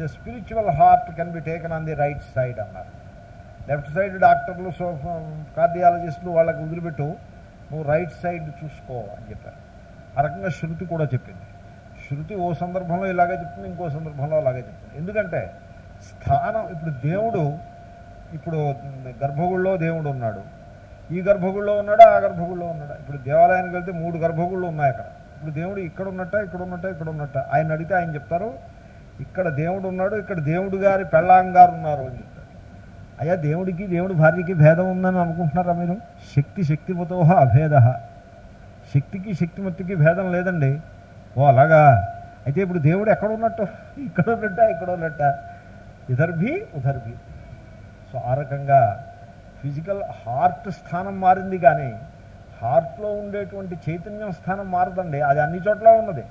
The spiritual heart can be taken on the right side అన్నారు left side డాక్టర్లు so కార్డియాలజిస్టులు వాళ్ళకి వదిలిపెట్టు నువ్వు రైట్ సైడ్ చూసుకో అని చెప్పారు. ఆ రకంగా శృతి కూడా చెప్పింది. శృతి ఓ సందర్భంలో ఇలాగే చెప్తుంది ఇంకో సందర్భంలో అలాగే చెప్తుంది. ఎందుకంటే స్థానం ఇప్పుడు దేవుడు ఇప్పుడు గర్భగుడిలో దేవుడు ఉన్నాడు. ఈ గర్భగుడిలో ఉన్నాడా? ఆ గర్భగుడిలో ఉన్నాడా? ఇప్పుడు దేవాలయానికి వెళ్తే మూడు గర్భగుళ్ళు ఉన్నాయి అక్కడ. ఇప్పుడు దేవుడు ఇక్కడ ఉన్నట్ట ఇక్కడ ఉన్నట్ట ఇక్కడ ఉన్నట్ట? ఆయన అడిగితే ఆయన చెప్తారు ఇక్కడ దేవుడు ఉన్నాడు ఇక్కడ దేవుడు గారి పెళ్ళాంగారు ఉన్నారు అని చెప్తారు. అయ్యా దేవుడికి దేవుడి భార్యకి భేదం ఉందని అనుకుంటున్నారా మీరు? శక్తి శక్తిమతో అభేద. శక్తికి శక్తిమతికి భేదం లేదండి. ఓ అలాగా. అయితే ఇప్పుడు దేవుడు ఎక్కడ ఉన్నట్టు? ఇక్కడ ఉన్నట్ట ఇక్కడ ఉన్నట్ట. ఇదర్భి ఉదర్భి సో ఆ రకంగా ఫిజికల్ హార్ట్ స్థానం మారింది కానీ హార్ట్లో ఉండేటువంటి చైతన్యం స్థానం మారదండి. అది అన్ని చోట్ల ఉన్నది.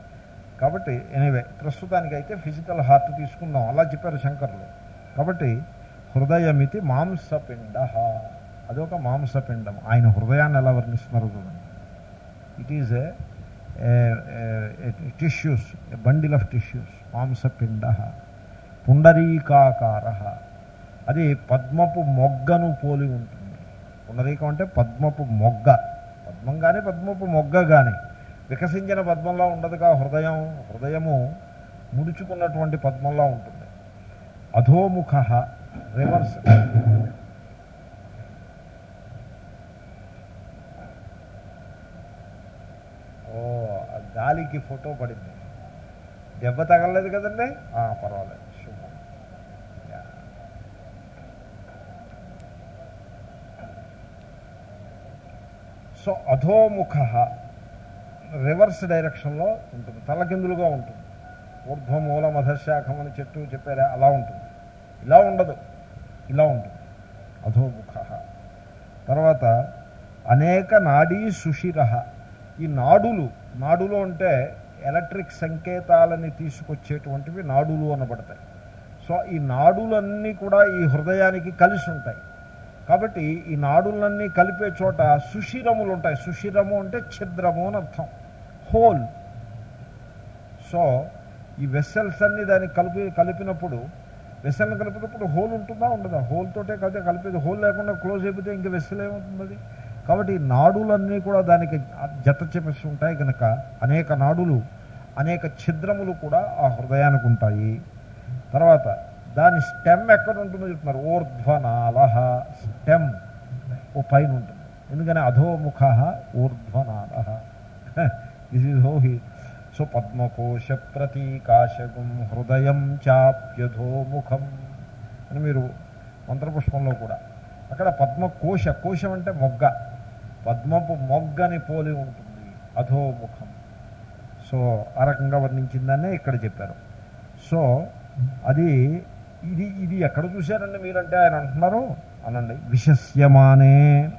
కాబట్టి ఎనీవే ప్రస్తుతానికైతే ఫిజికల్ హార్ట్ తీసుకుందాం. అలా చెప్పారు శంకర్లు. కాబట్టి హృదయమితి మాంసపిండ. అదొక మాంసపిండం. ఆయన హృదయాన్ని ఎలా వర్ణిస్తున్నారు చూడండి. It is tissues bundle of tissues మాంసపిండ. పుండరీకాకార. అది పద్మపు మొగ్గను పోలి ఉంటుంది. పుండరీకం అంటే పద్మపు మొగ్గ. పద్మం కానీ పద్మపు మొగ్గ కానీ వికసించిన పద్మంలో ఉండదుగా హృదయం. హృదయము ముడుచుకున్నటువంటి పద్మంలా ఉంటుంది. అధోముఖ రివర్స్ ఓ గాలికి ఫోటో పడింది. దెబ్బ తగలలేదు కదండి? పర్వాలేదు. శుభం. యా. సో అధోముఖ రివర్స్ డైరెక్షన్లో ఉంటుంది. తలకిందులుగా ఉంటుంది. ఊర్ధ్వమూల మధశాఖం అని చెట్టు చెప్పారా అలా ఉంటుంది. ఇలా ఉండదు. ఇలా ఉంటుంది. అధోముఖ. తర్వాత అనేక నాడీ సుషిర. ఈ నాడులు నాడులు అంటే ఎలక్ట్రిక్ సంకేతాలని తీసుకొచ్చేటువంటివి నాడులు అనబడతాయి. సో ఈ నాడులన్నీ కూడా ఈ హృదయానికి కలిసి ఉంటాయి. కాబట్టి ఈ నాడులన్నీ కలిపే చోట సుషిరములు ఉంటాయి. సుషిరము అంటే ఛిద్రము అని అర్థం. హోల్. సో ఈ వెస్సెల్స్ అన్ని దాన్ని కలిపి కలిపినప్పుడు వెసల్ని కలిపినప్పుడు హోల్ ఉంటుందా? ఉండదా? హోల్తోటే కలిపి కలిపేది. హోల్ లేకుండా క్లోజ్ అయిపోతే ఇంకా వెస్సల్ ఏమవుతుంది కాబట్టి ఈ నాడులన్నీ కూడా దానికి జత చెప్పేసి ఉంటాయి కనుక అనేక నాడులు అనేక ఛిద్రములు కూడా ఆ హృదయానికి ఉంటాయి. తర్వాత దాని స్టెమ్ ఎక్కడ ఉంటుందో చెప్తున్నారు. ఊర్ధ్వనాల స్టెమ్ ఓ పైన ఉంటుంది ఎందుకని? అధోముఖ ఊర్ధ్వనాల దిస్ ఈజ్ హో హీ సో పద్మకోశ ప్రతీకాశకం హృదయం చాప్యధోముఖం అని మీరు మంత్రపుష్పంలో కూడా. అక్కడ పద్మకోశ కోశం అంటే మొగ్గ. పద్మపు మొగ్గని పోలి ఉంటుంది అధోముఖం. సో ఆ రకంగా వర్ణించిందనే ఇక్కడ చెప్పారు. సో అది ఇది ఇది ఎక్కడ చూశారండి మీరంటే ఆయన అంటున్నారు? అనండి. విశస్యమానే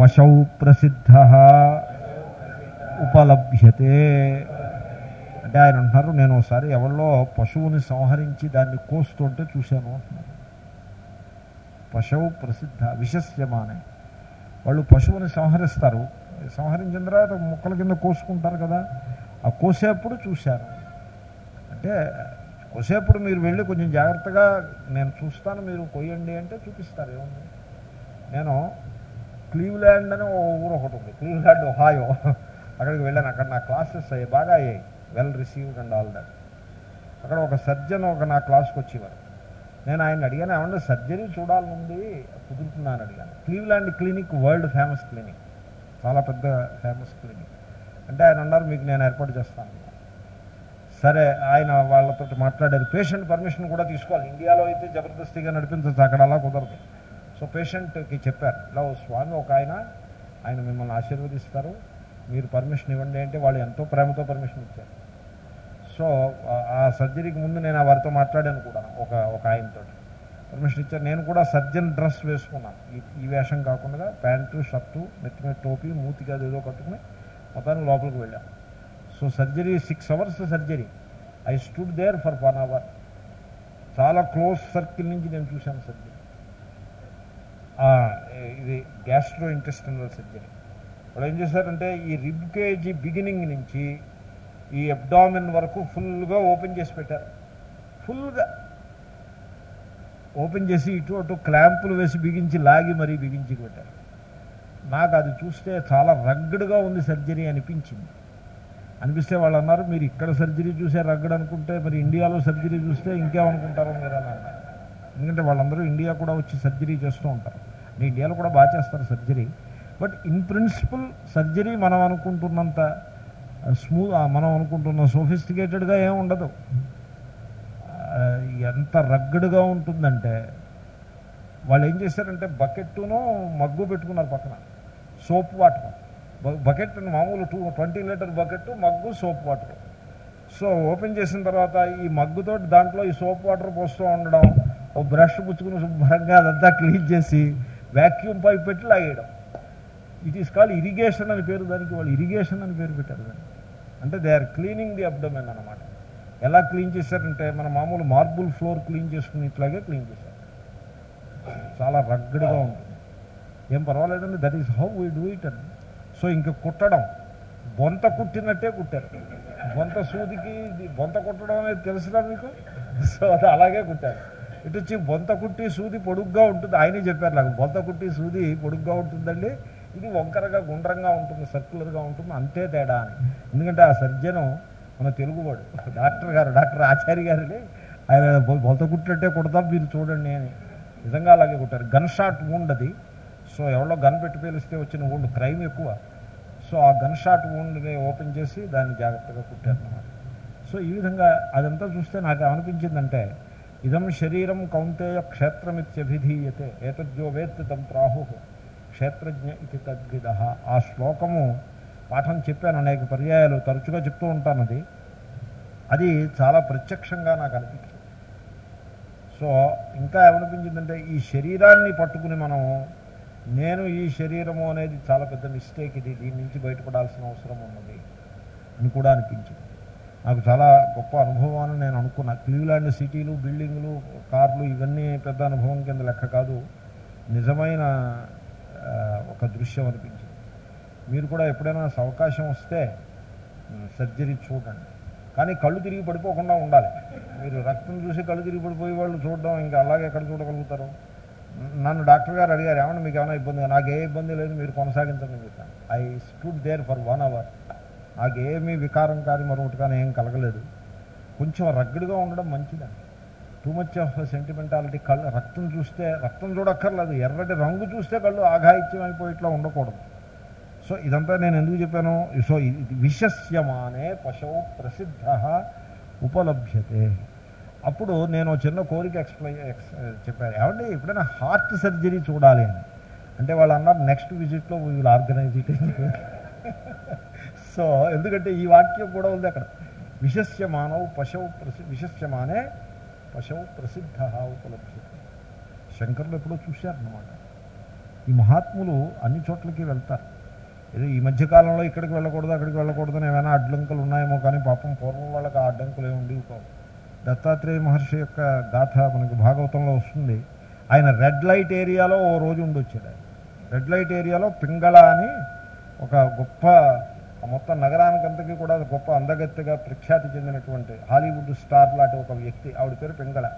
పశౌ ప్రసిద్ధ ఉపలభ్యతే. అంటే ఆయన అంటున్నారు నేను ఒకసారి ఎవరిలో పశువుని సంహరించి దాన్ని కోస్తుంటే చూశాను. అంటున్నారు పశువు ప్రసిద్ధ విశస్యమానే. వాళ్ళు పశువుని సంహరిస్తారు. సంహరించిన తర్వాత ముక్కల కింద కోసుకుంటారు కదా. ఆ కోసేప్పుడు చూశాను అంటే కొసేపుడు మీరు వెళ్ళి కొంచెం జాగ్రత్తగా నేను చూస్తాను మీరు కొయ్యండి అంటే చూపిస్తారు ఏముంది? నేను క్లీవ్ల్యాండ్ అని ఓ ఊరు ఒకటి ఉంది క్లీవ్ల్యాండ్ ఒహాయో. అక్కడికి వెళ్ళాను అక్కడ నా క్లాసెస్ అయ్యాయి బాగా అయ్యాయి well received and all that. అక్కడ ఒక సర్జన్ ఒక నా క్లాస్కి వచ్చేవారు. నేను ఆయన అడిగాను ఏమన్నా సర్జరీ చూడాలనుంది? కుదురుతున్నాను అడిగాను. Cleveland clinic world famous clinic చాలా పెద్ద ఫేమస్ క్లినిక్. అంటే ఆయన అన్నారు మీకు నేను ఏర్పాటు చేస్తాను. సరే ఆయన వాళ్ళతో మాట్లాడారు పేషెంట్ పర్మిషన్ కూడా తీసుకోవాలి. ఇండియాలో అయితే జబర్దస్తిగా నడిపించచ్చు అక్కడ అలా కుదరదు. సో పేషెంట్కి చెప్పారు. ఇలా స్వామి ఒక ఆయన ఆయన మిమ్మల్ని ఆశీర్వదిస్తారు. మీరు పర్మిషన్ ఇవ్వండి అంటే వాళ్ళు ఎంతో ప్రేమతో పర్మిషన్ ఇచ్చారు. సో ఆ- సర్జరీకి ముందు నేను వారితో మాట్లాడాను కూడా ఒక ఒక ఆయనతో పర్మిషన్ ఇచ్చారు. నేను కూడా సర్జన్ డ్రెస్ వేసుకున్నాను. ఈ ఈ వేషం కాకుండా ప్యాంటు షర్టు నెత్తి మీద టోపీ మూతిగా అది ఏదో కట్టుకుని మొత్తానికి లోపలికి వెళ్ళాను. So surgery six hours surgery I stood there for one hour చాలా క్లోజ్ సర్కిల్ నుంచి నేను చూశాను సర్జరీ ఇది గ్యాస్ట్రో ఇంటెస్టినల్ సర్జరీ వాళ్ళు ఏం చేశారంటే ఈ రిబ్ కేజీ బిగినింగ్ నుంచి ఈ అబ్డామిన్ వరకు ఫుల్గా ఓపెన్ చేసి పెట్టారు. ఫుల్గా ఓపెన్ చేసి ఇటు అటు క్లాంపులు వేసి బిగించి లాగి మరీ బిగించి పెట్టారు. నాకు అది చూస్తే చాలా రగ్గడ్గా ఉంది సర్జరీ అనిపించింది. అనిపిస్తే వాళ్ళు అన్నారు మీరు ఇక్కడ సర్జరీ చూసే రగ్గడ్ అనుకుంటే మరి ఇండియాలో సర్జరీ చూస్తే ఇంకేమనుకుంటారో మీరు అని అన్నారు. ఎందుకంటే వాళ్ళందరూ ఇండియా కూడా వచ్చి సర్జరీ చేస్తూ ఉంటారు. ఇండియాలో కూడా బాగా చేస్తారు surgery but in principle surgery మనం అనుకుంటున్నంత స్మూత్ మనం అనుకుంటున్న సోఫిస్టికేటెడ్గా ఏం ఉండదు. ఎంత రగ్గడ్గా ఉంటుందంటే వాళ్ళు ఏం చేశారంటే బకెట్టును మగ్గు పెట్టుకున్నారు పక్కన. సోప్ వాటర్ బకెట్ మామూలు two twenty litre bucket mug soap water. So open చేసిన తర్వాత ఈ మగ్గుతో దాంట్లో ఈ సోప్ వాటర్ పోస్తూ ఉండడం ఓ బ్రష్ పుచ్చుకుని శుభ్రంగా అదంతా క్లీన్ చేసి వ్యాక్యూమ్ పైప్ పెట్టి లాగేయడం. ఇట్ ఈస్ కాల్డ్ ఇరిగేషన్ అని పేరు దానికి వాళ్ళు ఇరిగేషన్ అని పేరు పెట్టారు దాన్ని. అంటే they are cleaning the abdomen అనమాట ఎలా క్లీన్ చేశారంటే మన మామూలు మార్బుల్ ఫ్లోర్ క్లీన్ చేసుకునేట్లాగే క్లీన్ చేశారు. చాలా రగ్గడ్గా ఉంటుంది. ఏం పర్వాలేదండి that is how we do it అని. సో ఇంక కుట్టడం. బొంత కుట్టినట్టే కుట్టారు. బొంత సూదికి బొంత కుట్టడం అనేది తెలుసురా మీకు? సో అది అలాగే కుట్టారు. ఇటు వచ్చి బొంత కుట్టి సూది పొడుగ్గా ఉంటుంది. ఆయనే చెప్పారు నాకు బొంత కుట్టి సూది పొడుగ్గా ఉంటుందండి. ఇది వంకరగా గుండ్రంగా ఉంటుంది సర్క్యులర్గా ఉంటుంది అంతే తేడా అని. ఎందుకంటే ఆ సర్జను మన తెలుగువాడు డాక్టర్ గారు డాక్టర్ ఆచార్య గారిని ఆయన బొంత కుట్టినట్టే కుడతాం మీరు చూడండి అని. నిజంగా అలాగే కుట్టారు. గన్ షాట్ ఉండదు సో ఎవరో గన్ పెట్టి పేలిస్తే వచ్చిన wound క్రైమ్ ఎక్కువ. సో ఆ గన్ షాట్ woundని ఓపెన్ చేసి దాన్ని జాగ్రత్తగా కుట్టారన్నమాట సో ఈ విధంగా అదంతా చూస్తే నాకు ఏమనిపించిందంటే ఇదం శరీరం కౌంతేయ క్షేత్రమిత్యభిధీయతే ఏతద్యో వేత్తి తం ప్రాహు క్షేత్రజ్ఞ ఇది తద్విద. ఆ శ్లోకము పాఠం చెప్పాను అనేక పర్యాయాలు తరచుగా చెప్తూ ఉంటాను అది. అది చాలా ప్రత్యక్షంగా నాకు అనిపించింది. సో ఇంకా ఏమనిపించిందంటే ఈ శరీరాన్ని పట్టుకుని మనం నేను ఈ శరీరము అనేది చాలా పెద్ద మిస్టేక్ ఇది. దీని నుంచి బయటపడాల్సిన అవసరం ఉన్నది అని కూడా అనిపించింది. నాకు చాలా గొప్ప అనుభవాన్ని నేను అనుకున్నా. క్లీవ్లాండ్ సిటీలు బిల్డింగులు కార్లు ఇవన్నీ పెద్ద అనుభవం కింద లెక్క కాదు. నిజమైన ఒక దృశ్యం అనిపించింది. మీరు కూడా ఎప్పుడైనా అవకాశం వస్తే సర్జరీ చూడండి. కానీ కళ్ళు తిరిగి పడిపోకుండా ఉండాలి. మీరు రక్తం చూసి కళ్ళు తిరిగి పడిపోయే వాళ్ళు చూడడం ఇంకా అలాగే ఎక్కడ చూడగలుగుతారు? నన్ను డాక్టర్ గారు అడిగారు ఏమన్నా మీకు ఏమైనా ఇబ్బంది నాకు ఏ ఇబ్బంది లేదు మీరు కొనసాగించండి చెప్పాను. I stood there for one hour. నాకు ఏమీ వికారం కానీ మరొకటి కానీ ఏం కలగలేదు. కొంచెం రగ్గడిగా ఉండడం మంచిదండి టూ మచ్ ఆఫ్ సెంటిమెంటాలిటీ కళ్ళు రక్తం చూస్తే రక్తం చూడక్కర్లేదు. ఎర్రటి రంగు చూస్తే కళ్ళు ఆఘాయిత్యం అయిపోయి ఇట్లా ఉండకూడదు. సో ఇదంతా నేను ఎందుకు చెప్పాను? సో ఇది విశస్యమానే పశువు ప్రసిద్ధ ఉపలభ్యతే. అప్పుడు నేను ఒక చిన్న కోరిక ఎక్స్ప్లెయిన్ ఎక్స్ చెప్పాను. ఏమండి ఎప్పుడైనా హార్ట్ సర్జరీ చూడాలి అని. అంటే వాళ్ళు అన్నారు నెక్స్ట్ విజిట్లో వీళ్ళు ఆర్గనైజ్ సో ఎందుకంటే ఈ వాక్యం కూడా ఉంది అక్కడ. విశస్యమానవు పశువు ప్రసి విశస్యమానే పశువు ప్రసిద్ధ ఉపలభ్యత. శంకర్లు ఎప్పుడో చూశారన్నమాట. ఈ మహాత్ములు అన్ని చోట్లకి వెళ్తారు. ఏదో ఈ మధ్యకాలంలో ఇక్కడికి వెళ్ళకూడదు అక్కడికి వెళ్ళకూడదు అని ఏమైనా అడ్డంకులు ఉన్నాయేమో కానీ పాపం పూర్వం వాళ్ళకి ఆ అడ్డంకులు ఏమి ఉండేవి కావు. దత్తాత్రేయ మహర్షి యొక్క గాథ మనకి భాగవతంలో వస్తుంది. ఆయన రెడ్ లైట్ ఏరియాలో ఓ రోజు ఉండొచ్చాడు. ఆయన రెడ్ లైట్ ఏరియాలో పింగళ అని ఒక గొప్ప మొత్తం నగరానికంతకీ కూడా గొప్ప అందగత్తెగా ప్రఖ్యాతి చెందినటువంటి హాలీవుడ్ స్టార్ లాంటి ఒక వ్యక్తి. ఆవిడ పేరు పింగళ.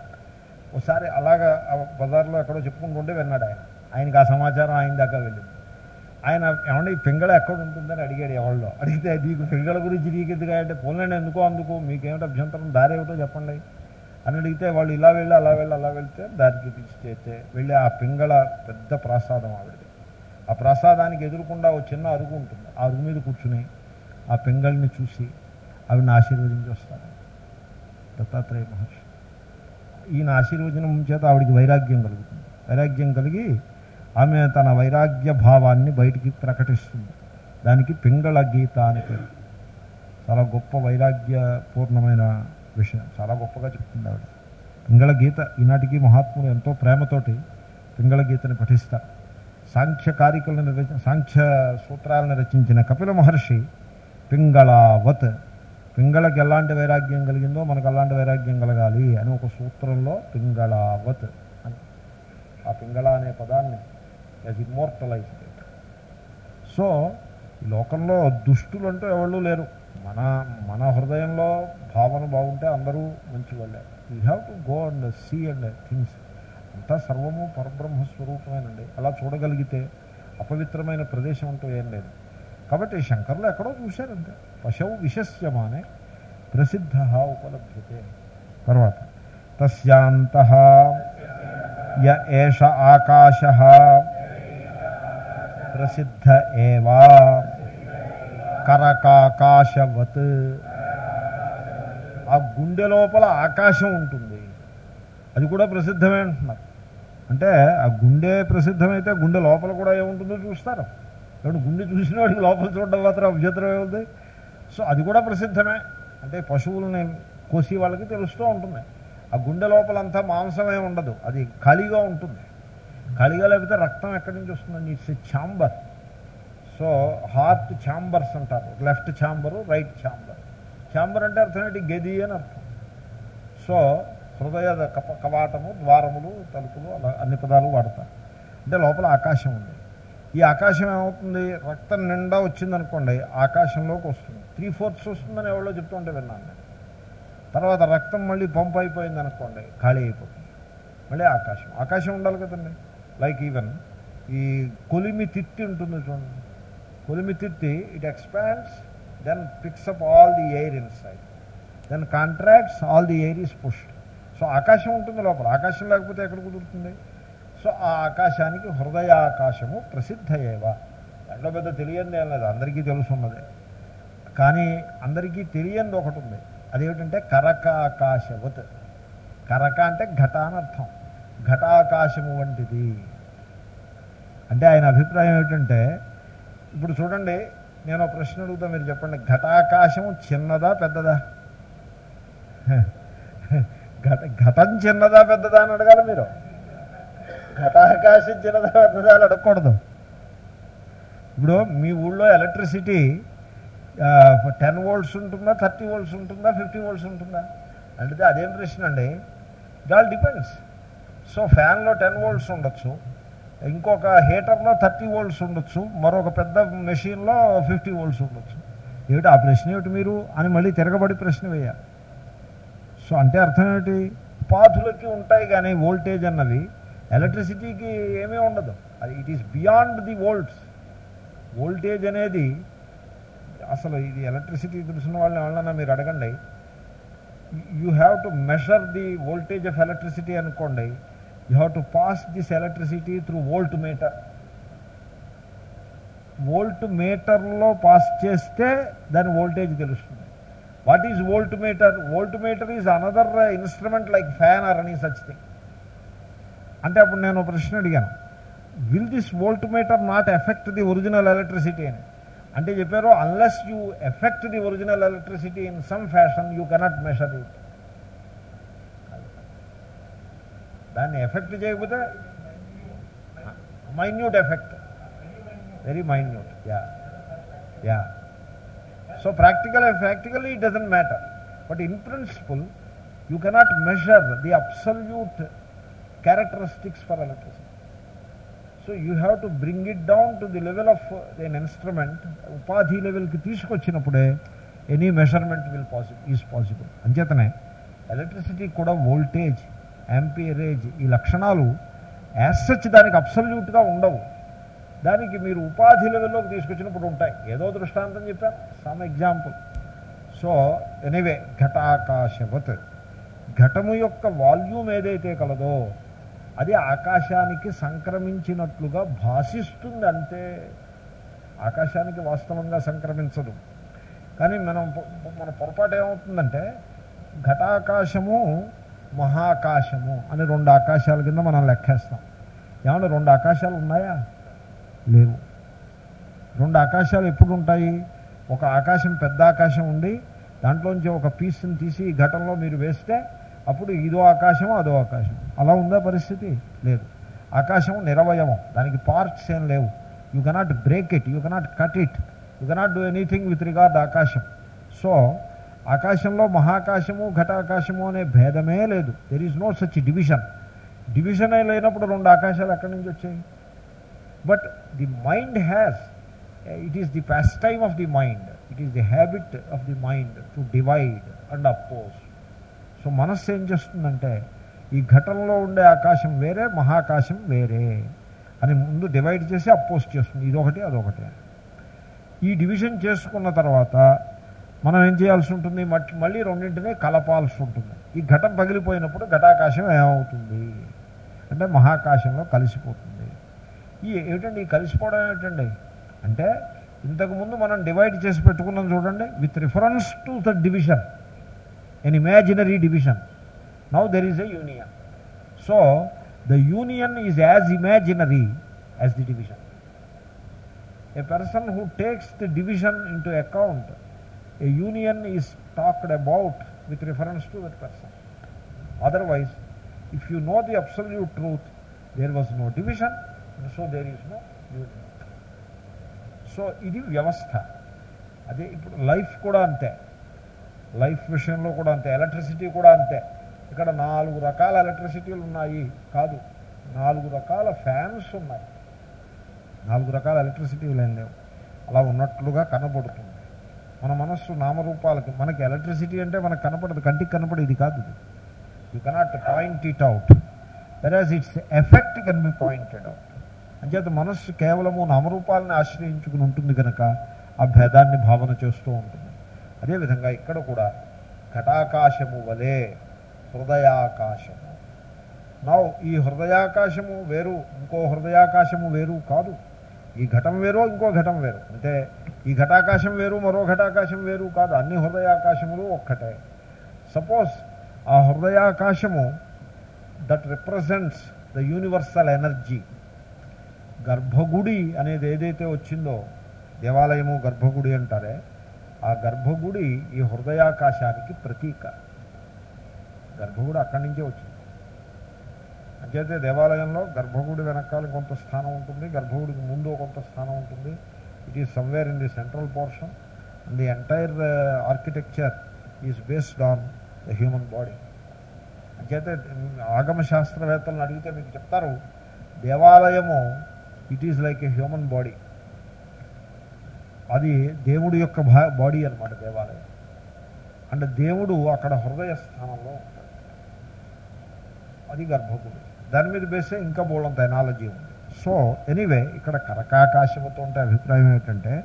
ఒకసారి అలాగా బజార్లో ఎక్కడో చెప్పుకుంటుంటే విన్నాడు ఆయన. ఆయనకి ఆ సమాచారం ఆయన దాకా వెళ్ళింది. ఆయన ఏమంటే ఈ పింగళ ఎక్కడ ఉంటుందని అడిగాడు ఎవరిలో? అడిగితే నీకు పింగళ గురించి నీకెందుకు అంటే పోలండి ఎందుకో అందుకు మీకేమిటి అభ్యంతరం దారి ఏమిటో చెప్పండి. అని అడిగితే వాళ్ళు ఇలా వెళ్ళి అలా వెళ్ళి అలా వెళ్తే దారి చూపించేస్తే వెళ్ళి ఆ పింగళ పెద్ద ప్రసాదం ఆవిడది. ఆ ప్రసాదానికి ఎదురుకుండా ఒక చిన్న అరుగు ఉంటుంది. ఆ అరుగు మీద కూర్చుని ఆ పింగళిని చూసి ఆవిడని ఆశీర్వదించి వస్తారు. దత్తాత్రేయ మహర్షి. ఈయన ఆశీర్వచనం చేత ఆవిడికి వైరాగ్యం కలుగుతుంది. వైరాగ్యం కలిగి ఆమె తన వైరాగ్య భావాన్ని బయటికి ప్రకటిస్తుంది. దానికి పింగళ గీత అని పేరు. చాలా గొప్ప వైరాగ్యపూర్ణమైన విషయం. చాలా గొప్పగా చెప్తుంది ఆవిడ. పింగళ గీత ఈనాటికి మహాత్ములు ఎంతో ప్రేమతోటి పింగళ గీతని పఠిస్తారు. సాంఖ్య కారికలను రచ సాంఖ్య సూత్రాలను రచించిన కపిల మహర్షి పింగళావత్ పింగళకి ఎలాంటి వైరాగ్యం కలిగిందో మనకు అలాంటి వైరాగ్యం కలగాలి అని ఒక సూత్రంలో పింగళావత్ అని. ఆ పింగళ అనే పదాన్ని యాజ్ ఇమ్మోర్టలైజ్ సో ఈ లోకంలో దుష్టులు అంటూ ఎవళ్ళు లేరు. మన మన హృదయంలో భావన బాగుంటే అందరూ మంచివాళ్ళే. You have to go and see and things అంతా సర్వము పరబ్రహ్మ స్వరూపమేనండి. అలా చూడగలిగితే అపవిత్రమైన ప్రదేశం అంటూ ఏం లేదు. కాబట్టి శంకర్లు ఎక్కడో చూశారంతే. పశవు విశస్యమానే ప్రసిద్ధ ఉపలభ్యతే. తర్వాత తస్యాంత య ఏష ఆకాశ ప్రసిద్ధ ఏవా? కరకాకాశవత్. ఆ గుండె లోపల ఆకాశం ఉంటుంది. అది కూడా ప్రసిద్ధమే అంటున్నారు. అంటే ఆ గుండె ప్రసిద్ధమైతే గుండె లోపల కూడా ఏముంటుందో చూస్తారు. కాబట్టి గుండె చూసిన వాడికి లోపల చూడడం మాత్రం అభ్యంతరం ఏముంది సో అది కూడా ప్రసిద్ధమే. అంటే పశువులని కోసి వాళ్ళకి తెలుస్తూ ఉంటుంది. ఆ గుండె లోపలంతా మాంసమే ఉండదు. అది ఖాళీగా ఉంటుంది. ఖాళీగా లేకపోతే రక్తం ఎక్కడి నుంచి వస్తుందండి? It's chamber. So heart chambers అంటారు. Left chamber right chamber. Chamber అంటే అర్థం ఏంటి? గది అని అర్థం. సో హృదయ కప కవాటము ద్వారములు తలుపులు అలా అన్ని పదాలు వాడతారు. అంటే లోపల ఆకాశం ఉంది. ఈ ఆకాశం ఏమవుతుంది? రక్తం నిండా వచ్చిందనుకోండి ఆకాశంలోకి వస్తుంది. త్రీ ఫోర్త్స్ వస్తుందని ఎవరో చెప్తుంటే విన్నాను నేను. తర్వాత రక్తం మళ్ళీ పంప్ అయిపోయింది అనుకోండి ఖాళీ అయిపోతుంది. మళ్ళీ ఆకాశం. ఆకాశం ఉండాలి కదండి. లైక్ ఈవెన్ ఈ కొలిమి తిత్తి ఉంటుంది చూడండి. కొలిమి తిత్తి it expands then picks up all the air inside then contracts all the air is pushed so ఆకాశం ఉంటుంది లోపల. ఆకాశం లేకపోతే ఎక్కడ కుదురుతుంది? సో ఆ ఆకాశానికి హృదయాకాశము ప్రసిద్ధ ఏవా దాంట్లో పెద్ద తెలియంది ఏం లేదు. అందరికీ తెలుసున్నదే కానీ అందరికీ తెలియంది ఒకటి ఉంది. అదేమిటంటే కరకాకాశవత్. కరక అంటే ఘటానర్థం ఘటాకాశము వంటిది. అంటే ఆయన అభిప్రాయం ఏమిటంటే ఇప్పుడు చూడండి నేను ఒక ప్రశ్న అడుగుతా మీరు చెప్పండి. ఘటాకాశము చిన్నదా పెద్దదా? ఘట ఘటం చిన్నదా పెద్దదా అని అడగాలి మీరు. ఘటాకాశం చిన్నదా పెద్దదా అని అడగకూడదు. ఇప్పుడు మీ ఊళ్ళో ఎలక్ట్రిసిటీ టెన్ వోల్ట్స్ ఉంటుందా థర్టీ వోల్ట్స్ ఉంటుందా ఫిఫ్టీ వోల్ట్స్ ఉంటుందా? అంటే అదేం ప్రశ్న అండి? It all depends. సో ఫ్యాన్లో టెన్ వోల్ట్స్ ఉండొచ్చు. ఇంకొక హీటర్లో థర్టీ వోల్ట్స్ ఉండొచ్చు మరొక పెద్ద మెషిన్లో ఫిఫ్టీ వోల్ట్స్ ఉండొచ్చు. ఏమిటి ఆ ప్రశ్న ఏమిటి మీరు? అని మళ్ళీ తిరగబడి ప్రశ్న వేయాలి. సో అంటే అర్థం ఏమిటి? ఉపాధులకి ఉంటాయి కానీ వోల్టేజ్ అన్నది ఎలక్ట్రిసిటీకి ఏమీ ఉండదు. అది it is beyond the volts voltage అనేది అసలు ఇది ఎలక్ట్రిసిటీ తెలిసిన వాళ్ళని ఎవరన్నా మీరు అడగండి. You have to measure the voltage of electricity అనుకోండి. You have to pass this electricity through volt meter volt మీటర్లో pass చేస్తే దాని వోల్టేజ్ తెలుస్తుంది what is volt meter volt meter is another instrument like fan or అని such thing అంటే అప్పుడు నేను ప్రశ్న అడిగాను. Will this volt meter not effect the original electricity అని. అంటే చెప్పారు unless you effect the original electricity in some fashion you cannot measure it దాన్ని ఎఫెక్ట్ చేయకపోతే minute effect. Very minute. Yeah. Yeah. So practical practically it doesn't matter. But in principle you cannot measure the absolute characteristics for electricity. So you have to bring it down to the level of an instrument ఉపాధి లెవెల్కి తీసుకొచ్చినప్పుడే any measurement will possible is possible. అంచేతనే electricity కూడా voltage. Amperage ఈ లక్షణాలు యాసచ్ దానికి అబ్సల్యూట్గా ఉండవు. దానికి మీరు ఉపాధి లెవెల్లోకి తీసుకొచ్చినప్పుడు ఉంటాయి. ఏదో దృష్టాంతం చెప్పాను. సమ్ ఎగ్జాంపుల్ సో ఎనీవే ఘటాకాశవత్. ఘటము యొక్క వాల్యూమ్ ఏదైతే కలదో అది ఆకాశానికి సంక్రమించినట్లుగా భాషిస్తుంది అంతే. ఆకాశానికి వాస్తవంగా సంక్రమించదు. కానీ మనం మన పొరపాటు ఏమవుతుందంటే ఘటాకాశము మహాకాశము అని రెండు ఆకాశాల కింద మనం లెక్కేస్తాం. ఏమన్నా రెండు ఆకాశాలు ఉన్నాయా? లేవు. రెండు ఆకాశాలు ఎప్పుడు ఉంటాయి ఒక ఆకాశం పెద్ద ఆకాశం ఉండి దాంట్లోంచి ఒక పీస్ని తీసి ఈ ఘటనలో మీరు వేస్తే అప్పుడు ఇదో ఆకాశం అదో ఆకాశం అలా ఉందా పరిస్థితి? లేదు. ఆకాశం నిరవయవం దానికి పార్ట్స్ ఏం లేవు. You cannot break it you cannot cut it you cannot do anything with regard ఆకాశం. సో ఆకాశంలో మహాకాశము ఘటాకాశము అనే భేదమే లేదు. There is no such division డివిజనే లేనప్పుడు రెండు ఆకాశాలు ఎక్కడి నుంచి వచ్చాయి? But the mind has it is the pastime of the mind it is the habit of the mind to divide and oppose so మనస్సు ఏం చేస్తుందంటే ఈ ఘటనలో ఉండే ఆకాశం వేరే మహాకాశం వేరే అని ముందు డివైడ్ చేసి అపోజ్ చేస్తుంది. ఇదొకటి అదొకటి. ఈ డివిజన్ చేసుకున్న తర్వాత మనం ఏం చేయాల్సి ఉంటుంది? మళ్ళీ రెండింటినీ కలపాల్సి ఉంటుంది. ఈ ఘటం పగిలిపోయినప్పుడు ఘటాకాశం ఏమవుతుంది? అంటే మహాకాశంలో కలిసిపోతుంది. ఈ ఏమిటండి? ఈ కలిసిపోవడం ఏమిటండి? అంటే ఇంతకుముందు మనం డివైడ్ చేసి పెట్టుకున్నాం చూడండి. With reference to the division an imaginary division now there is a union so the union is as imaginary as the division a person who takes the division into account a union is talked about with reference to that person. Otherwise, if you know the absolute truth, there was no division, and so there is no union. So ఇది వ్యవస్థ అదే ఇప్పుడు life కూడా అంతే life విషయంలో కూడా అంతే electricity కూడా అంతే ఇక్కడ నాలుగు రకాల ఎలక్ట్రిసిటీలు ఉన్నాయి కాదు నాలుగు రకాల ఫ్యాన్స్ ఉన్నాయి నాలుగు రకాల ఎలక్ట్రిసిటీలు ఏం లేవు అలా ఉన్నట్లుగా కనబడుతుంది మన మనస్సు నామరూపాలకి మనకి ఎలక్ట్రిసిటీ అంటే మనకు కనపడదు కంటికి కనపడేది కాదు ఇది. You cannot point it out whereas its effect can be pointed out అంచేత మనస్సు కేవలము నామరూపాలను ఆశ్రయించుకుని ఉంటుంది కనుక ఆ భేదాన్ని భావన చేస్తూ ఉంటుంది. అదేవిధంగా ఇక్కడ కూడా ఘటాకాశము వలె హృదయాకాశము. నౌ ఈ హృదయాకాశము వేరు ఇంకో హృదయాకాశము వేరు కాదు. ఈ ఘటం వేరు ఇంకో ఘటం వేరు. అంటే ఈ ఘటాకాశం వేరు మరో ఘటాకాశం వేరు కాదు. అన్ని హృదయాకాశములు ఒక్కటే. సపోజ్ ఆ హృదయాకాశము that represents the universal energy గర్భగుడి అనేది ఏదైతే వచ్చిందో దేవాలయము గర్భగుడి అంటారే ఆ గర్భగుడి ఈ హృదయాకాశానికి ప్రతీక. గర్భగుడి అక్కడి నుంచే వచ్చింది. అంచేతే దేవాలయంలో గర్భగుడి వెనకాల కొంత స్థానం ఉంటుంది గర్భగుడికి ముందు కొంత స్థానం ఉంటుంది. It is somewhere in the central portion the entire architecture is based on the human body అంచేతే ఆగమ శాస్త్రవేత్తలను అడిగితే మీకు చెప్తారు దేవాలయము it is like a human body అది దేవుడి యొక్క బాడీ అనమాట దేవాలయం. అండ్ దేవుడు అక్కడ హృదయ స్థానంలో ఉంటాడు. అది గర్భగుడి. దాని మీద బేసే ఇంకా బోళంత ఎనాలజీ ఉంది. సో ఎనీవే ఇక్కడ కరకాకాశముతో ఉంటే అభిప్రాయం ఏమిటంటే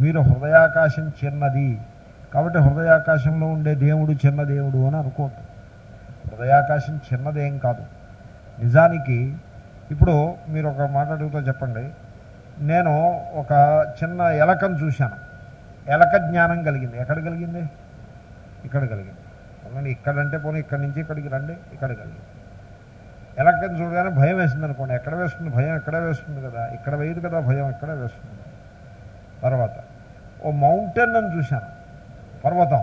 మీరు హృదయాకాశం చిన్నది. కాబట్టి హృదయాకాశంలో ఉండే దేవుడు చిన్న దేవుడు అని అనుకోవద్దు. హృదయాకాశం చిన్నదేం కాదు. నిజానికి ఇప్పుడు మీరు ఒక మాట అడుగుతా చెప్పండి. నేను ఒక చిన్న ఎలకను చూశాను. ఎలక జ్ఞానం కలిగింది. ఎక్కడ కలిగింది? ఇక్కడ కలిగింది. అవునండి ఇక్కడంటే పోనీ ఇక్కడి నుంచి ఇక్కడికి రండి ఇక్కడ కలిగింది. ఎలక్ట్రిక్ చూడగానే భయం వేసింది అనుకోండి. ఎక్కడ వేస్తుంది? భయం ఎక్కడ వేస్తుంది కదా? ఇక్కడ వేయదు కదా భయం ఇక్కడే వేస్తుంది? తర్వాత ఓ మౌంటైన్ అని చూశాను. పర్వతం.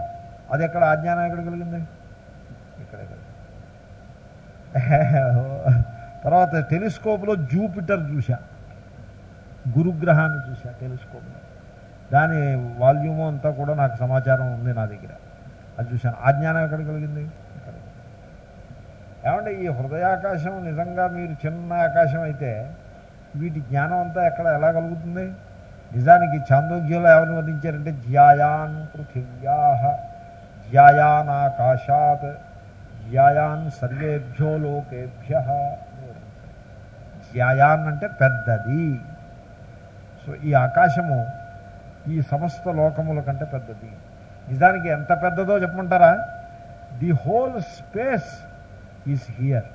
అది ఎక్కడ? ఆ జ్ఞానం ఎక్కడ కలిగింది ఇక్కడే కలిగింది తర్వాత టెలిస్కోప్లో జూపిటర్ చూశా. గురుగ్రహాన్ని చూశా టెలిస్కోప్లో. దాని వాల్యూమ్ అంతా కూడా నాకు సమాచారం ఉంది నా దగ్గర. అది చూశాను. ఆ జ్ఞానం ఎక్కడ కలిగింది ఏమంటే ఈ హృదయాకాశం నిజంగా మీరు చిన్న ఆకాశం అయితే వీటి జ్ఞానం అంతా ఎక్కడ ఎలా కలుగుతుంది? నిజానికి చాందోగ్యంలో ఎవరిని వర్ణించారంటే జ్యాయాన్ పృథివ్యా జ్యాయాన్ ఆకాశాత్ జ్యాయాన్ సర్వేభ్యో లోకేభ్య జ్యాయాన్ అంటే పెద్దది. సో ఈ ఆకాశము ఈ సమస్త లోకముల కంటే పెద్దది. నిజానికి ఎంత పెద్దదో చెప్పమంటారా? The whole space is here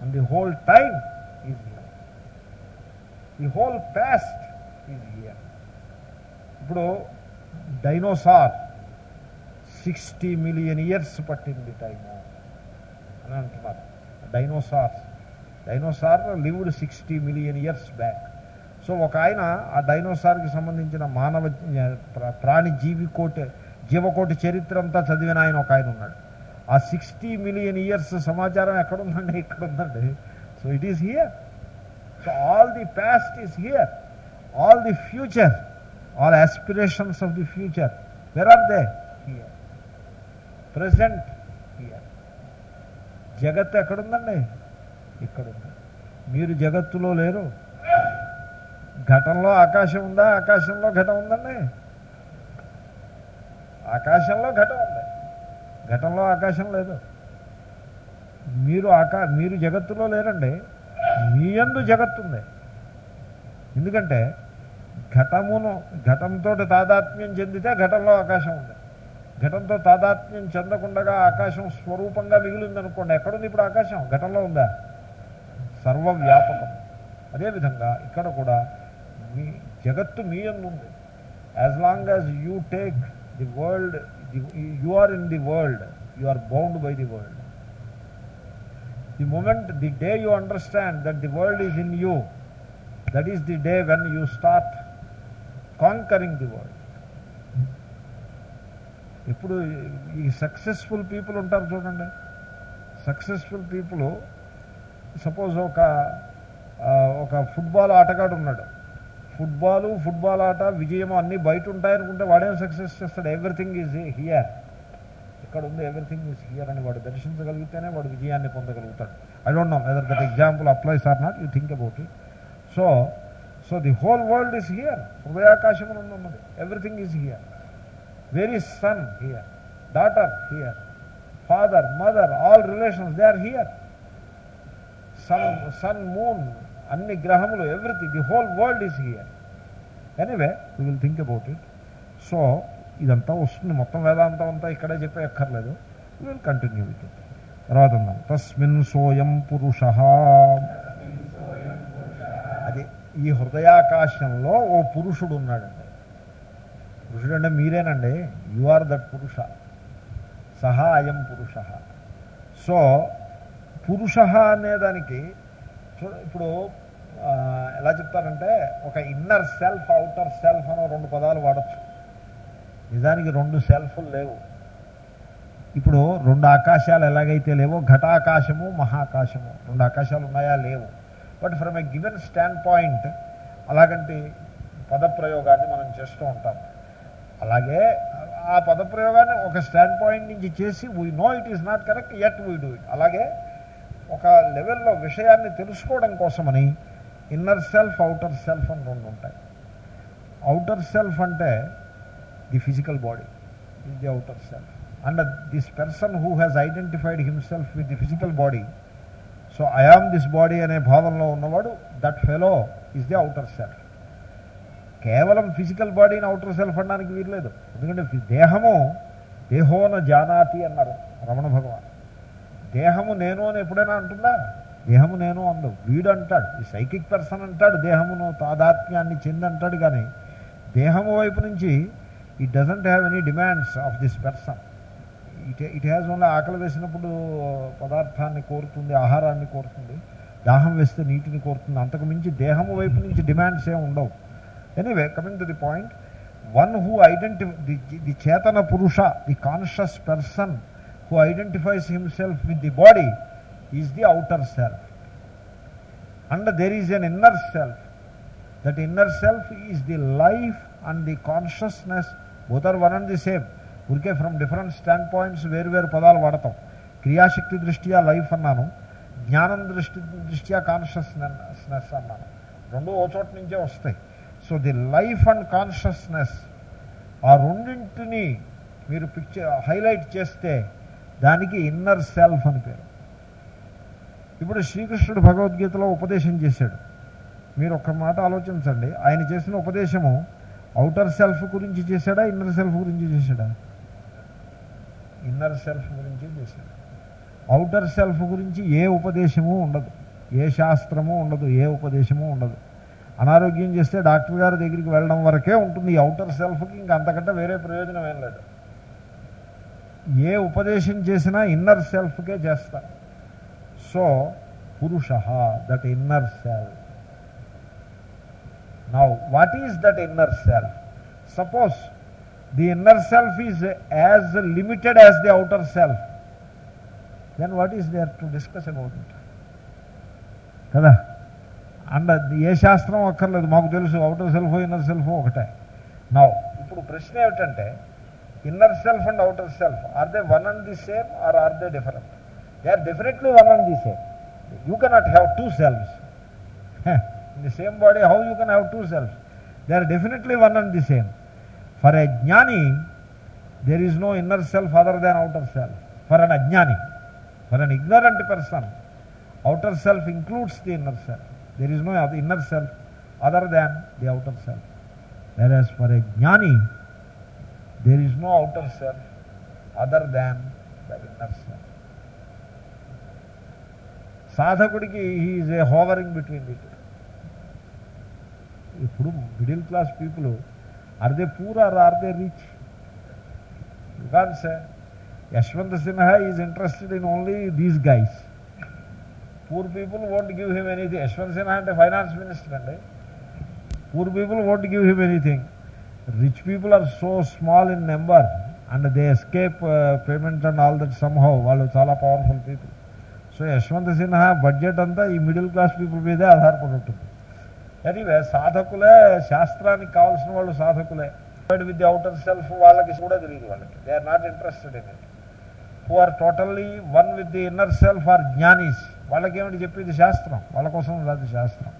and the whole time is here. The whole past is here ఇప్పుడు డైనోసార్ సిక్స్టీ మిలియన్ ఇయర్స్ పట్టింది టైమ్ అని అంటున్నారు. Dinosaurs dinosaur lived sixty million years back so ఒక ఆయన ఆ డైనోసార్కి సంబంధించిన మానవ ప్రాణి జీవికోటి జీవకోటి చరిత్ర అంతా చదివిన ఆయన ఒక ఆయన ఉన్నాడు. ఆ సిక్స్టీ మిలియన్ ఇయర్స్ సమాచారం ఎక్కడుందండి? ఇక్కడ ఉందండి so it is here so all the past is here all the future all aspirations of the future where are they here present here జగత్ ఎక్కడుందండి? ఇక్కడుంది. మీరు జగత్తులో లేరు. ఘటంలో ఆకాశం ఉందా? ఆకాశంలో ఘటం ఉందండి? ఆకాశంలో ఘటం ఉంది. ఘటంలో ఆకాశం లేదు. మీరు ఆకా మీరు జగత్తులో లేరండి. మీ యందు జగత్తుంది. ఎందుకంటే ఘటమును ఘటంతో తాదాత్మ్యం చెందితే ఘటంలో ఆకాశం ఉంది. ఘటంతో తాదాత్మ్యం చెందకుండా ఆకాశం స్వరూపంగా మిగిలిందనుకోండి. ఎక్కడుంది ఇప్పుడు ఆకాశం? ఘటంలో ఉందా? సర్వవ్యాపకం. అదేవిధంగా ఇక్కడ కూడా మీ జగత్తు మీ ఉంది. As long as you take the world you are in the world you are bound by the world the moment the day you understand that the world is in you that is the day when you start conquering the world ఇప్పుడు ఈ successful people ఉంటారు చూడండి. Successful people suppose ఒక ఒక football ఆటగాడు ఉన్నాడు. Football football ఆట విజయం అన్నీ బయట ఉంటాయనుకుంటే వాడేం సక్సెస్ చేస్తాడు? ఎవ్రీథింగ్ ఈజ్ హియర్ ఇక్కడ ఉంది ఎవ్రీథింగ్ ఈజ్ హియర్ అని వాడు దర్శించగలిగితేనే వాడు విజయాన్ని పొందగలుగుతాడు. I don't know whether that example applies or not you think about it so so the whole world is here హృదయాకాశం ఉన్నది. Everything is here very son here daughter here father mother all relations they are here sun sun moon అన్ని గ్రహములు everything the whole world is here anyway we will think about it so ఇదంతా వస్తుంది. మొత్తం వేదాంతం అంతా ఇక్కడే చెప్పే అక్కర్లేదు we will continue with it తర్వాత ఉన్నాం తస్మిన్ సోయం పురుష. అది ఈ హృదయాకాశంలో ఓ పురుషుడు ఉన్నాడండి. పురుషుడు అంటే మీరేనండి. యు ఆర్ దట్ పురుష. సహా అయం పురుష. సో పురుష అనేదానికి ఇప్పుడు ఎలా చెప్తారంటే ఒక ఇన్నర్ సెల్ఫ్ అవుటర్ సెల్ఫ్ అనే రెండు పదాలు వాడచ్చు. నిజానికి రెండు సెల్ఫ్లు లేవు. ఇప్పుడు రెండు ఆకాశాలు ఎలాగైతే లేవో ఘటాకాశము మహాకాశము. రెండు ఆకాశాలు ఉన్నాయా? లేవు. But from a given standpoint అలాగంటి పదప్రయోగాన్ని మనం చేస్తూ ఉంటాం. అలాగే ఆ పదప్రయోగాన్ని ఒక స్టాండ్ పాయింట్ నుంచి చేసి we know it is not correct at we do it అలాగే ఒక లెవెల్లో విషయాన్ని తెలుసుకోవడం కోసమని ఇన్నర్ సెల్ఫ్ అవుటర్ సెల్ఫ్ అని రెండు ఉంటాయి. అవుటర్ సెల్ఫ్ అంటే the physical body is the outer self. And this person who has identified himself with the physical body. So I am this body అనే భావంలో ఉన్నవాడు that fellow is the outer self. కేవలం physical బాడీని outer self అనడానికి వీరలేదు ఎందుకంటే దేహము దేహోన జానాతి అన్నారు రమణ భగవాన్. దేహము నేను అని ఎప్పుడైనా అంటుందా? దేహము నేను అందు. వీడు అంటాడు. ఈ సైకిక్ పర్సన్ అంటాడు దేహమును తాదాత్మ్యాన్ని చెంది అంటాడు కానీ దేహము వైపు నుంచి it doesn't have any demands of this person it it has only ఆకలి వేసినప్పుడు పదార్థాన్ని కోరుతుంది ఆహారాన్ని కోరుతుంది దాహం వేస్తే నీటిని కోరుతుంది. అంతకు మించి దేహము వైపు నుంచి డిమాండ్స్ ఏమి ఉండవు. Anyway coming to the point one who ఐడెంటి the the చేతన పురుష the conscious person who identifies himself with the body is the outer self and there is an inner self that inner self is the life and the consciousness both are one and the same ఊరికే from different standpoints వేరు వేరు పదాలు వాడతాం. క్రియాశక్తి దృష్ట్యా life అన్నాను. జ్ఞానం దృష్టి దృష్ట్యా కాన్షియస్నెస్ అన్నాను. రెండు ఓ చోట నుంచే వస్తాయి. So the life and consciousness ఆ రెండింటిని మీరు పిక్చర్ హైలైట్ చేస్తే దానికి ఇన్నర్ సెల్ఫ్ అని పేరు. ఇప్పుడు శ్రీకృష్ణుడు భగవద్గీతలో ఉపదేశం చేశాడు. మీరు ఒక్క మాట ఆలోచించండి. ఆయన చేసిన ఉపదేశము అవుటర్ సెల్ఫ్ గురించి చేశాడా ఇన్నర్ సెల్ఫ్ గురించి చేశాడా? ఇన్నర్ సెల్ఫ్ గురించి చేశాడు. అవుటర్ సెల్ఫ్ గురించి ఏ ఉపదేశము ఉండదు. ఏ శాస్త్రము ఉండదు ఏ ఉపదేశము ఉండదు. అనారోగ్యం చేస్తే డాక్టర్ గారి దగ్గరికి వెళ్ళడం వరకే ఉంటుంది. ఈ అవుటర్ సెల్ఫ్కి ఇంకా అంతకంటే వేరే ప్రయోజనం ఏం లేదు. ఏ ఉపదేశం చేసినా ఇన్నర్ సెల్ఫ్కే చేస్తారు సో పురుష that inner self now what is that inner self suppose the inner self is as limited as the outer self then what is there to discuss about it కదా? అండ్ ఏ శాస్త్రం అక్కర్లేదు. మాకు తెలుసు outer self inner self ఒకటే. నా ఇప్పుడు ప్రశ్న ఏమిటంటే inner self and outer self are they one and the same or are they different? They are definitely one and the same. You cannot have two selves. In the same body how you can have two selves? They are definitely one and the same. For a jnani there is no inner self other than outer self. For an ajnani for an ignorant person outer self includes the inner self. There is no inner self other than the outer self. Whereas for a jnani there is no outer self other than the inner self. సాధకుడికి he is a hovering between the ఇప్పుడు middle class people are they poor or are they rich you can Yashwant Sinha is interested in only these guys poor people won't give him anything Yashwant Sinha అంటే finance minister అండి. Poor people won't give him anything rich people are so small in number and they escape payment and all that somehow వాళ్ళు చాలా powerful people so Yashwant Sinha budget అంతా ఈ middle class people మీదే ఆధారపడి ఉంటుంది. Anyway సాధకులే శాస్త్రానికి కావాల్సిన వాళ్ళు సాధకులే. విత్ ది అవుటర్ సెల్ఫ్ వాళ్ళకి కూడా తెలియదు వాళ్ళకి. They are not interested in it who are totally one with the inner self are జ్ఞానీస్ వాళ్ళకేమిటి చెప్పేది శాస్త్రం? వాళ్ళ కోసం రాదు శాస్త్రం.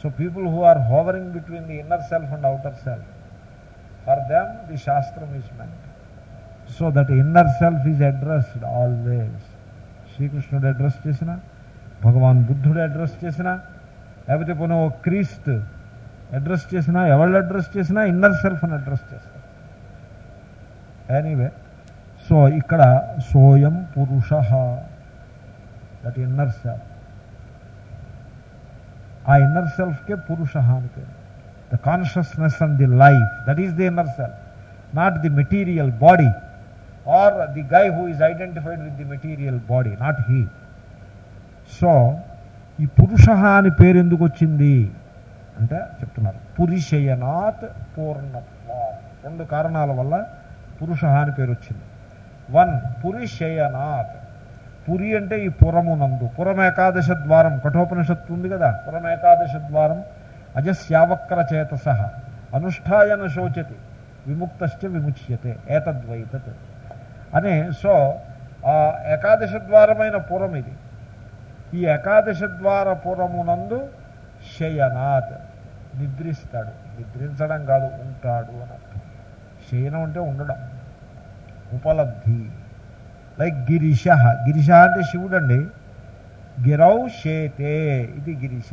So people who are hovering between the inner self and outer self for them the శాస్త్రం is meant so that inner self is addressed always శ్రీకృష్ణుడు address చేసిన భగవాన్ బుద్ధుడు అడ్రస్ చేసిన లేకపోతే పోనీ ఓ క్రీస్తు అడ్రస్ చేసినా ఎవళ్ళు అడ్రస్ చేసినా ఇన్నర్ సెల్ఫ్ అని అడ్రస్ చేస్తారు ఎనీవే సో ఇక్కడ సోయం పురుష దట్ ఇన్నర్ సెల్ఫ్ ఆ ఇన్నర్ సెల్ఫ్కే పురుష అని పేరు the consciousness and the life that is the inner self not the material body or the guy who is identified with the material body not he so ఈ పురుష అని పేరు ఎందుకు వచ్చింది? అంటే చెప్తున్నారు. పురుషయనాత్ పూర్ణత్వం. రెండు కారణాల వల్ల పురుష అని పేరు వచ్చింది. వన్ పురిషయనాత్. పురి అంటే ఈ పురమునందు. పురం ఏకాదశ ద్వారం కఠోపనిషత్తు ఉంది కదా? పురం ఏకాదశ ద్వారం అజస్యావక్ర చేతస అనుష్ఠాయన శోచతి విముక్తశ్చ విముచ్యతే ఏతద్వైతత్ అనే సో ఆ ఏకాదశ ద్వారమైన పురం ఇది। ఈ ఏకాదశ ద్వార పురమునందు శయనాథ్ నిద్రిస్తాడు నిద్రించడం కాదు ఉంటాడు అని అర్థం శయనం అంటే ఉండడం ఉపలబ్ధి। లైక్ గిరిశ గిరిశ అంటే శివుడు అండి గిరౌ షేతే ఇది గిరిశ.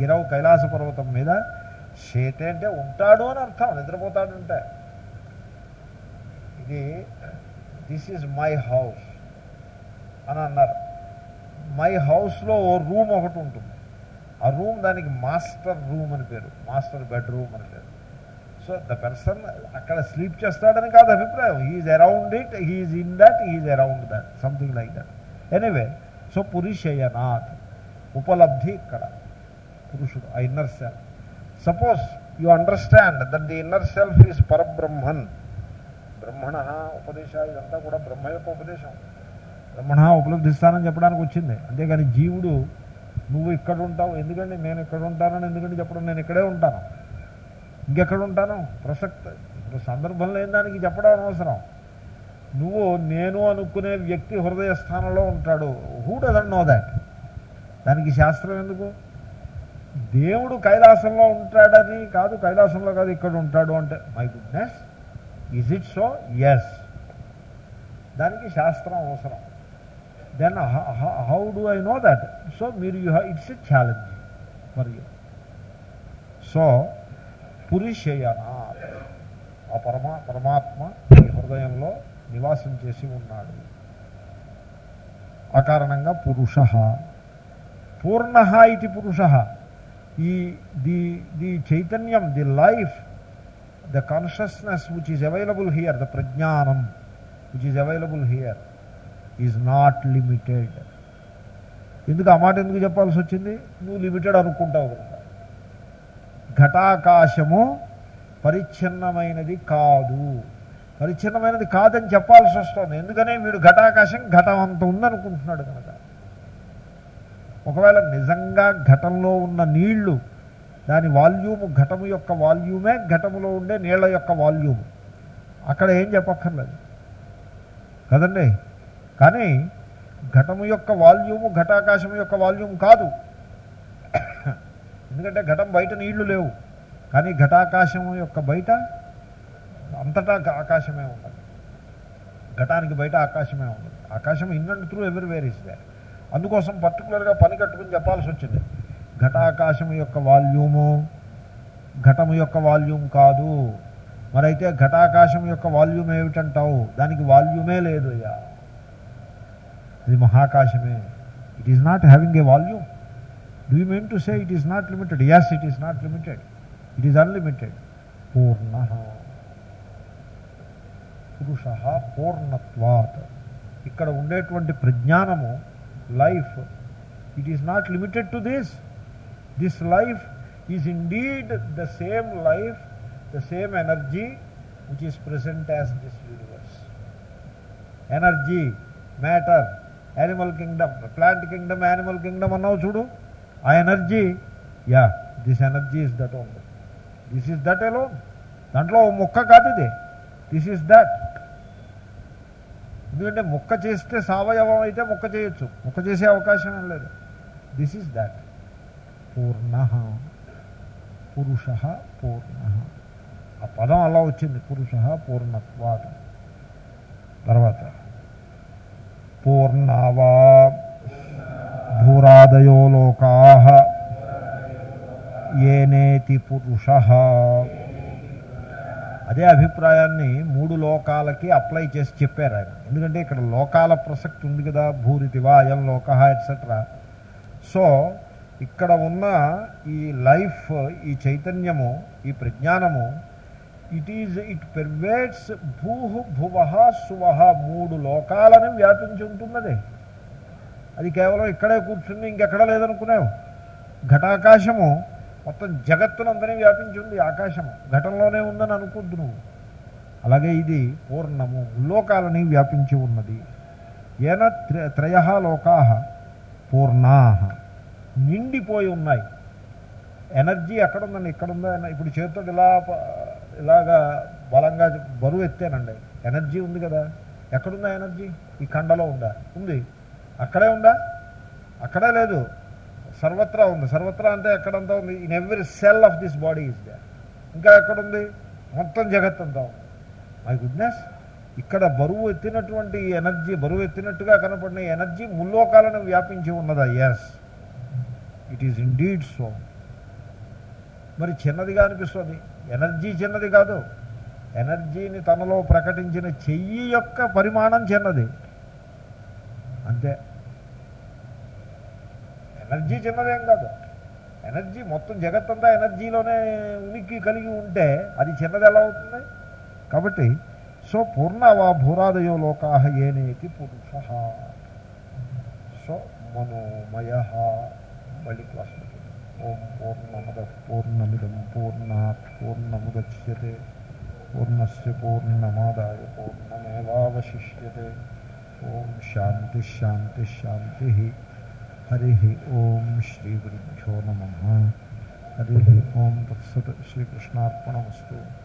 గిరౌ కైలాస పర్వతం మీద షేతే అంటే ఉంటాడు అని అర్థం నిద్రపోతాడంటే. ఇది దిస్ ఈజ్ మై హౌస్ అని అన్నారు. మై హౌస్లో ఓ రూమ్ ఒకటి ఉంటుంది. ఆ రూమ్ దానికి మాస్టర్ రూమ్ అని పేరు. మాస్టర్ బెడ్రూమ్ అని పేరు. సో ద పర్సన్ అక్కడ స్లీప్ చేస్తాడని కాదు అభిప్రాయం. He is around it he is in that he is around that something like that anyway so పురుషయనాథ్ ఉపలబ్ధి ఇక్కడ. పురుషుడు ఆ inner self suppose you understand that the inner self is Parabrahman బ్రహ్మణ ఉపదేశ ఇదంతా కూడా బ్రహ్మ యొక్క ఉపదేశం. బ్రహ్మణ ఉపలబ్ధిస్తానని చెప్పడానికి వచ్చింది. అంతేగాని జీవుడు నువ్వు ఇక్కడ ఉంటావు ఎందుకండి నేను ఇక్కడ ఉంటానని ఎందుకంటే చెప్పడం? నేను ఇక్కడే ఉంటాను. ఇంకెక్కడ ఉంటాను? ప్రసక్తి. ఇప్పుడు సందర్భం లేని దానికి చెప్పడం అనవసరం. నువ్వు నేను అనుకునే వ్యక్తి హృదయ స్థానంలో ఉంటాడు. హూ డజంట్ నో దాట్ దానికి శాస్త్రం ఎందుకు? దేవుడు కైలాసంలో ఉంటాడని కాదు కైలాసంలో కాదు ఇక్కడ ఉంటాడు అంటే my goodness is it so yes దానికి శాస్త్రం అవసరం. Then how do I know that so మీరు you it's a challenge for you so పురుషయన? ఆ పరమా పరమాత్మ ఈ హృదయంలో నివాసం చేసి ఉన్నాడు. ఆ కారణంగా పురుష. పూర్ణ ఇది పురుష. ఈ ది ది చైతన్యం the life the consciousness which is available here the ప్రజ్ఞానం which is available here is not limited ఎందుకు ఆ మాట ఎందుకు చెప్పాల్సి వచ్చింది? నువ్వు లిమిటెడ్ అనుకుంటావు కనుక. ఘటాకాశము పరిచ్ఛిన్నమైనది కాదు. పరిచ్ఛిన్నమైనది కాదని చెప్పాల్సి వస్తుంది. ఎందుకనే వీడు ఘటాకాశం ఘటం అంత ఉందనుకుంటున్నాడు కనుక. ఒకవేళ నిజంగా ఘటంలో ఉన్న నీళ్ళు దాని వాల్యూము ఘటము యొక్క వాల్యూమే ఘటములో ఉండే నీళ్ళ యొక్క వాల్యూమ్. అక్కడ ఏం చెప్పక్కర్లేదు. కదండి? కానీ ఘటము యొక్క వాల్యూము ఘటాకాశం యొక్క వాల్యూమ్ కాదు. ఎందుకంటే ఘటం బయట నీళ్ళు లేవు. కానీ ఘటాకాశం యొక్క బయట అంతటా ఆకాశమే ఉండదు ఘటానికి బయట ఆకాశమే ఉండదు ఆకాశం in and through everywhere is there అందుకోసం పర్టికులర్గా పని కట్టుకుని చెప్పాల్సి వచ్చింది. ఘటాకాశం యొక్క వాల్యూము ఘటము యొక్క వాల్యూమ్ కాదు. మరైతే ఘటాకాశం యొక్క వాల్యూమ్ ఏమిటంటావు? దానికి వాల్యూమే లేదు అయ్యా. ఇది మహాకాశమే. It is not having a volume do you mean to say it is not limited yes it is not limited it is unlimited పూర్ణ. పురుష పూర్ణత్వాత్. ఇక్కడ ఉండేటువంటి ప్రజ్ఞానము life it is not limited to this this life is indeed the same life the same energy which is present as this universe energy matter animal kingdom plant kingdom animal kingdom అన్నావు చూడు. ఆ energy yeah this energy is that only this is that ఎలో దాంట్లో ఓ మొక్క కాదు ఇది. This is that ఎందుకంటే ముక్క చేస్తే సవయవం అయితే ముక్క చేయొచ్చు. ముక్క చేసే అవకాశం ఏం లేదు. దిస్ ఈస్ దాట్ పూర్ణ పురుష పూర్ణ. ఆ పదం అలా వచ్చింది. పురుష పూర్ణత్వాత్. తర్వాత పూర్ణావా భూరాదయో లోకా ఏనేతి పురుష. అదే అభిప్రాయాన్ని మూడు లోకాలకి అప్లై చేసి చెప్పారు ఆయన. ఎందుకంటే ఇక్కడ లోకాల ప్రసక్తి ఉంది కదా భూరితివా అయం లోక ఎట్సెట్రా సో ఇక్కడ ఉన్న ఈ లైఫ్ ఈ చైతన్యము ఈ ప్రజ్ఞానము ఇట్ ఈజ్ ఇట్ పెర్వేట్స్ భూ భువ సువహ మూడు లోకాలను వ్యాపించి ఉంటున్నది. అది కేవలం ఇక్కడే కూర్చుని ఇంకెక్కడ లేదనుకునేవు. ఘటాకాశము మొత్తం జగత్తునంతనే వ్యాపించి ఉంది ఆకాశము. ఘటంలోనే ఉందని అనుకుంటు నువ్వు. అలాగే ఇది పూర్ణము లోకాలని వ్యాపించి ఉన్నది. ఏన త్రయ లోకా పూర్ణా. నిండిపోయి ఉన్నాయి. ఎనర్జీ ఎక్కడుందండి ఇక్కడుందా ఇప్పుడు చేతితో ఇలా ఇలాగా బలంగా బరువు ఎత్తానండి. ఎనర్జీ ఉంది కదా. ఎక్కడుందా ఎనర్జీ? ఈ కండలో ఉందా? ఉంది. అక్కడే ఉందా? అక్కడే లేదు. సర్వత్రా ఉంది. సర్వత్రా అంటే ఎక్కడంతా ఉంది? In every cell of this body is there ఇంకా ఎక్కడుంది? మొత్తం జగత్ అంతా ఉంది. మై గుడ్నెస్ ఇక్కడ బరువు ఎత్తినటువంటి ఎనర్జీ బరువు ఎత్తినట్టుగా కనపడిన ఎనర్జీ ముల్లోకాలను వ్యాపించి ఉన్నదా? Yes it is indeed so మరి చిన్నదిగా అనిపిస్తుంది. ఎనర్జీ చిన్నది కాదు. ఎనర్జీని తనలో ప్రకటించిన చెయ్యి యొక్క పరిమాణం చిన్నది. అంతే. ఎనర్జీ చిన్నదేం కాదు. ఎనర్జీ మొత్తం జగత్తంతా ఎనర్జీలోనే ఉనికి కలిగి ఉంటే అది చిన్నది ఎలా అవుతుంది? కాబట్టి సో పూర్ణవా భూరాదయో లోకా ఏనేతి పురుష. సో మనోమయ మళ్ళీ క్లాస్ ఓం పూర్ణమద పూర్ణమిదం పూర్ణాత్ పూర్ణముద్యతే పూర్ణస్ పూర్ణమాదాయ పూర్ణమేవాశిష్యతే ఓం శాంతి. हरि हरिः ॐ श्रीगुरुभ्यो नमः। हरिः ॐ तत्सत् श्रीकृष्णार्पणमस्तु।